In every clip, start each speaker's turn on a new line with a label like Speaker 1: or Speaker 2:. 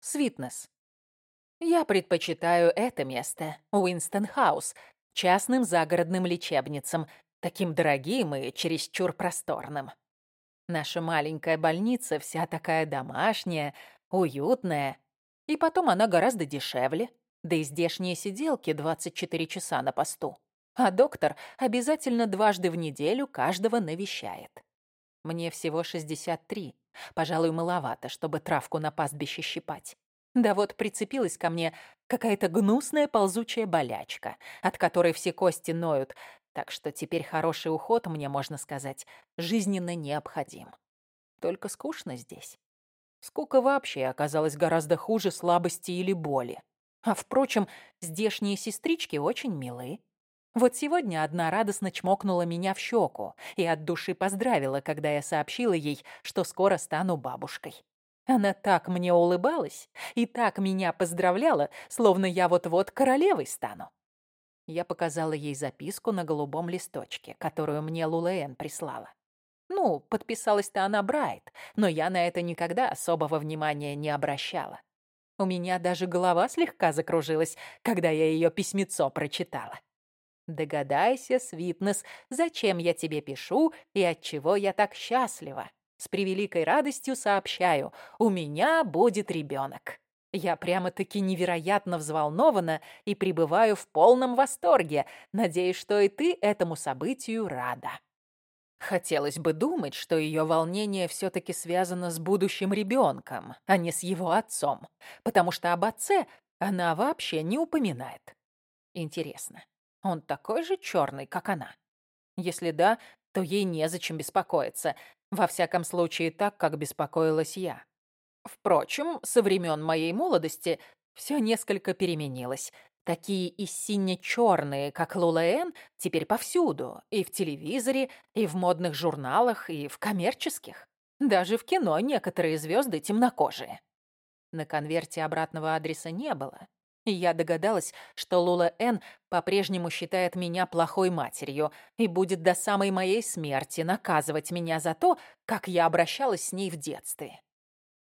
Speaker 1: Свитнес. Я предпочитаю это место, Уинстон Хаус, частным загородным лечебницам, таким дорогим и чересчур просторным. Наша маленькая больница вся такая домашняя, уютная, и потом она гораздо дешевле, да и здешние сиделки 24 часа на посту. А доктор обязательно дважды в неделю каждого навещает. Мне всего 63, пожалуй, маловато, чтобы травку на пастбище щипать. Да вот прицепилась ко мне какая-то гнусная ползучая болячка, от которой все кости ноют, так что теперь хороший уход, мне можно сказать, жизненно необходим. Только скучно здесь. Скука вообще оказалась гораздо хуже слабости или боли. А впрочем, здешние сестрички очень милые. Вот сегодня одна радостно чмокнула меня в щеку и от души поздравила, когда я сообщила ей, что скоро стану бабушкой. Она так мне улыбалась и так меня поздравляла, словно я вот-вот королевой стану. Я показала ей записку на голубом листочке, которую мне Лулаэн прислала. Ну, подписалась-то она Брайт, но я на это никогда особого внимания не обращала. У меня даже голова слегка закружилась, когда я ее письмецо прочитала. Догадайся, Свитнес, зачем я тебе пишу и от чего я так счастлива. С превеликой радостью сообщаю, у меня будет ребенок. Я прямо-таки невероятно взволнована и пребываю в полном восторге. Надеюсь, что и ты этому событию рада. Хотелось бы думать, что ее волнение все-таки связано с будущим ребенком, а не с его отцом, потому что об отце она вообще не упоминает. Интересно, он такой же черный, как она? Если да, то ей незачем беспокоиться, во всяком случае, так, как беспокоилась я. Впрочем, со времен моей молодости все несколько переменилось. Такие и сине-черные, как Лулаэн, теперь повсюду. И в телевизоре, и в модных журналах, и в коммерческих. Даже в кино некоторые звезды темнокожие. На конверте обратного адреса не было. И я догадалась, что Лула Н по-прежнему считает меня плохой матерью и будет до самой моей смерти наказывать меня за то, как я обращалась с ней в детстве.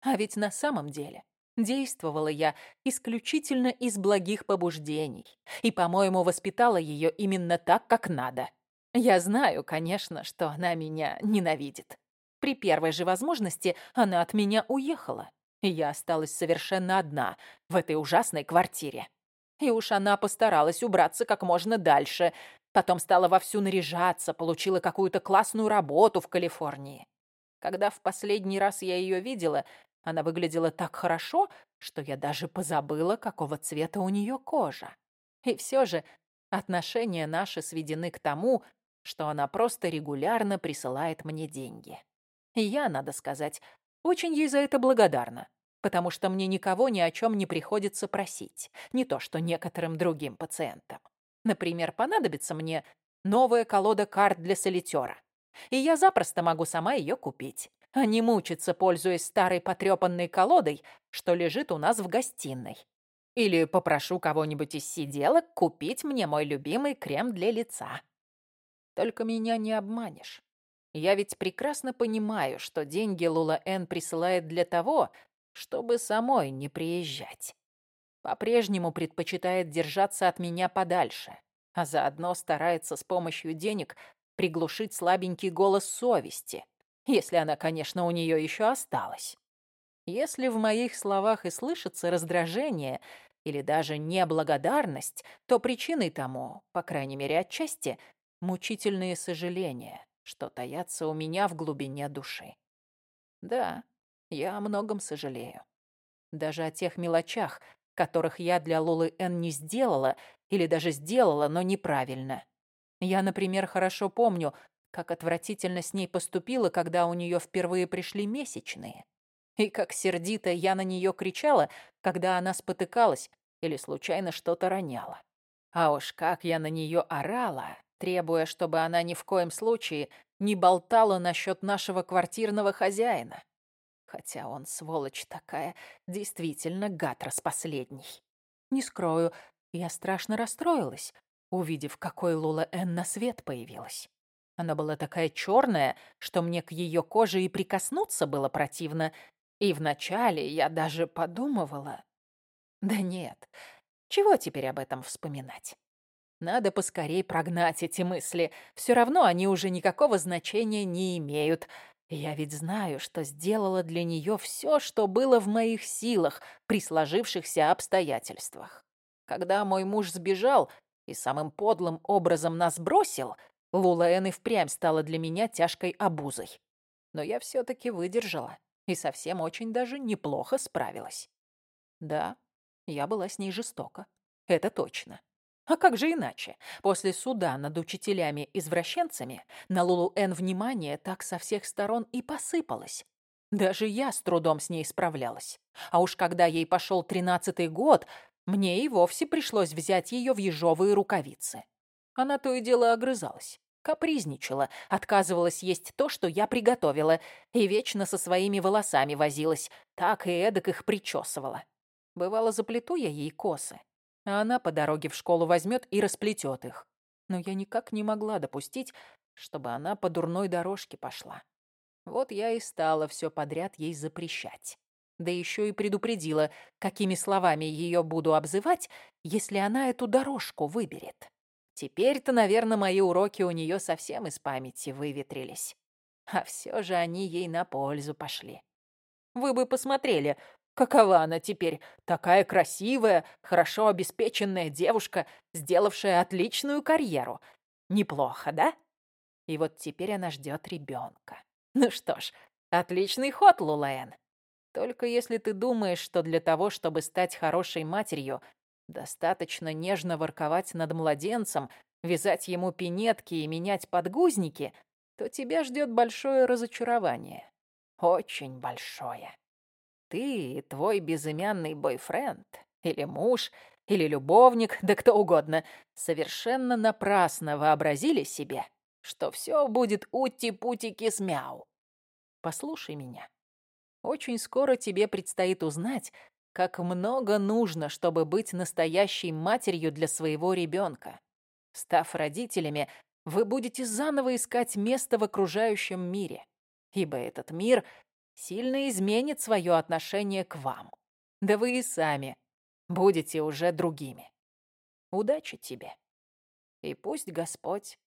Speaker 1: А ведь на самом деле действовала я исключительно из благих побуждений и, по-моему, воспитала ее именно так, как надо. Я знаю, конечно, что она меня ненавидит. При первой же возможности она от меня уехала я осталась совершенно одна в этой ужасной квартире. И уж она постаралась убраться как можно дальше. Потом стала вовсю наряжаться, получила какую-то классную работу в Калифорнии. Когда в последний раз я ее видела, она выглядела так хорошо, что я даже позабыла, какого цвета у нее кожа. И все же отношения наши сведены к тому, что она просто регулярно присылает мне деньги. И я, надо сказать, очень ей за это благодарна, потому что мне никого ни о чем не приходится просить, не то что некоторым другим пациентам. Например, понадобится мне новая колода карт для солитера, и я запросто могу сама ее купить, а не мучиться, пользуясь старой потрепанной колодой, что лежит у нас в гостиной. Или попрошу кого-нибудь из сиделок купить мне мой любимый крем для лица. Только меня не обманешь. Я ведь прекрасно понимаю, что деньги Лула Н присылает для того, чтобы самой не приезжать. По-прежнему предпочитает держаться от меня подальше, а заодно старается с помощью денег приглушить слабенький голос совести, если она, конечно, у нее еще осталась. Если в моих словах и слышится раздражение или даже неблагодарность, то причиной тому, по крайней мере отчасти, мучительные сожаления что таятся у меня в глубине души. Да, я о многом сожалею. Даже о тех мелочах, которых я для Лолы Н не сделала или даже сделала, но неправильно. Я, например, хорошо помню, как отвратительно с ней поступила, когда у нее впервые пришли месячные. И как сердито я на нее кричала, когда она спотыкалась или случайно что-то роняла. А уж как я на нее орала, требуя, чтобы она ни в коем случае не болтала насчет нашего квартирного хозяина. Хотя он, сволочь такая, действительно гад распоследний. Не скрою, я страшно расстроилась, увидев, какой Лула Эн на свет появилась. Она была такая черная, что мне к ее коже и прикоснуться было противно, И вначале я даже подумывала... Да нет, чего теперь об этом вспоминать? Надо поскорей прогнать эти мысли. Все равно они уже никакого значения не имеют. Я ведь знаю, что сделала для нее все, что было в моих силах при сложившихся обстоятельствах. Когда мой муж сбежал и самым подлым образом нас бросил, Лулаэн и впрямь стала для меня тяжкой обузой. Но я все-таки выдержала и совсем очень даже неплохо справилась. Да, я была с ней жестока. Это точно. А как же иначе? После суда над учителями-извращенцами на Лулу-Эн внимание так со всех сторон и посыпалось. Даже я с трудом с ней справлялась. А уж когда ей пошел тринадцатый год, мне и вовсе пришлось взять ее в ежовые рукавицы. Она то и дело огрызалась, капризничала, отказывалась есть то, что я приготовила, и вечно со своими волосами возилась, так и эдак их причесывала. Бывало, заплету я ей косы, а она по дороге в школу возьмет и расплетет их. Но я никак не могла допустить, чтобы она по дурной дорожке пошла. Вот я и стала все подряд ей запрещать. Да еще и предупредила, какими словами ее буду обзывать, если она эту дорожку выберет. Теперь-то, наверное, мои уроки у нее совсем из памяти выветрились. А все же они ей на пользу пошли. Вы бы посмотрели, Какова она теперь? Такая красивая, хорошо обеспеченная девушка, сделавшая отличную карьеру. Неплохо, да? И вот теперь она ждет ребенка. Ну что ж, отличный ход, Лулаэн. Только если ты думаешь, что для того, чтобы стать хорошей матерью, достаточно нежно ворковать над младенцем, вязать ему пинетки и менять подгузники, то тебя ждет большое разочарование. Очень большое. Ты и твой безымянный бойфренд, или муж, или любовник, да кто угодно, совершенно напрасно вообразили себе, что все будет ути-пути-кисмяу. Послушай меня. Очень скоро тебе предстоит узнать, как много нужно, чтобы быть настоящей матерью для своего ребенка. Став родителями, вы будете заново искать место в окружающем мире, ибо этот мир сильно изменит свое отношение к вам. Да вы и сами будете уже другими. Удачи тебе. И пусть Господь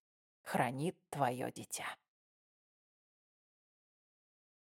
Speaker 1: хранит твое дитя.